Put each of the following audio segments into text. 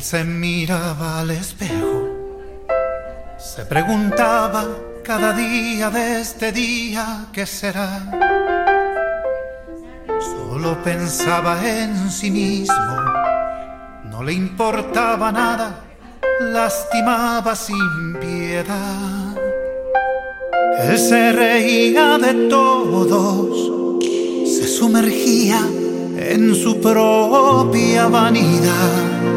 se miraba al espejo, se preguntaba cada día de este día qué será. Solo pensaba en sí mismo, no le importaba nada, lastimaba sin piedad. Él se reía de todos, se sumergía en su propia vanidad.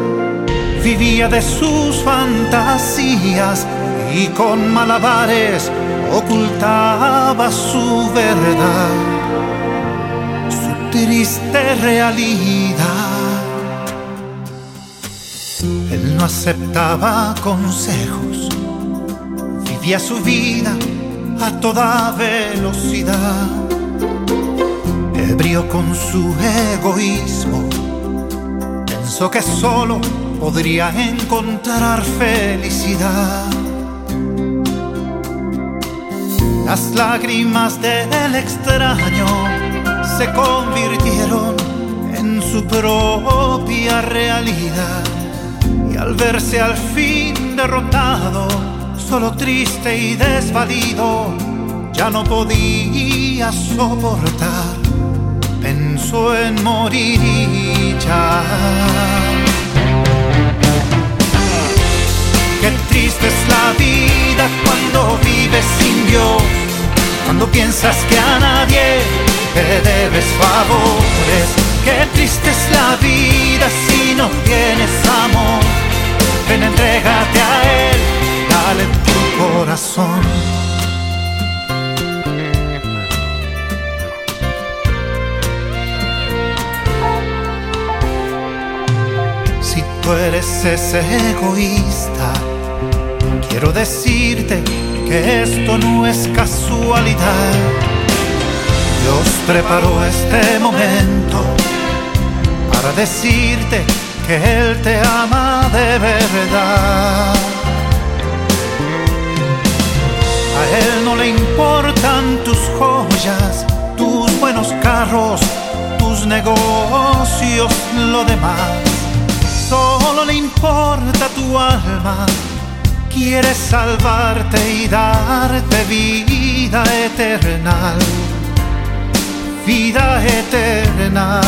Vivía de sus fantasías y con malabares ocultaba su verdad, su triste realidad. Él no aceptaba consejos, vivía su vida a toda velocidad, ebrio con su egoísmo, pensó que solo podría encontrar felicidad. Las lágrimas del extraño se convirtieron en su propia realidad y al verse al fin derrotado, solo triste y desvalido, ya no podía soportar, pensó en morir y ya. Triste es la vida cuando vives sin Dios, cuando piensas que a nadie te debes favores. Qué triste es la vida si no tienes amor. Ven, entrégate a Él, dale tu corazón. Si tú eres ese egoísta, quiero decirte que esto no es casualidad. Dios preparó este momento para decirte que Él te ama de verdad. A Él no le importan tus joyas, tus buenos carros, tus negocios, lo demás. Solo le importa tu alma. Quiere salvarte y darte vida eterna. Vida eterna.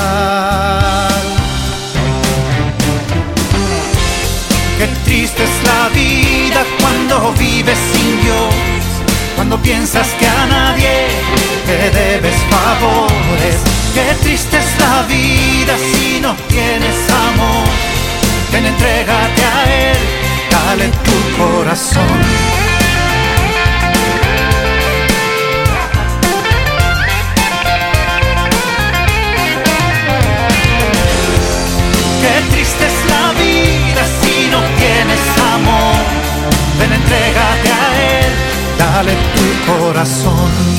Qué triste es la vida cuando vives sin Dios, cuando piensas que a nadie te debes favores. Amor. Ven, entrégate a Él, dale tu corazón.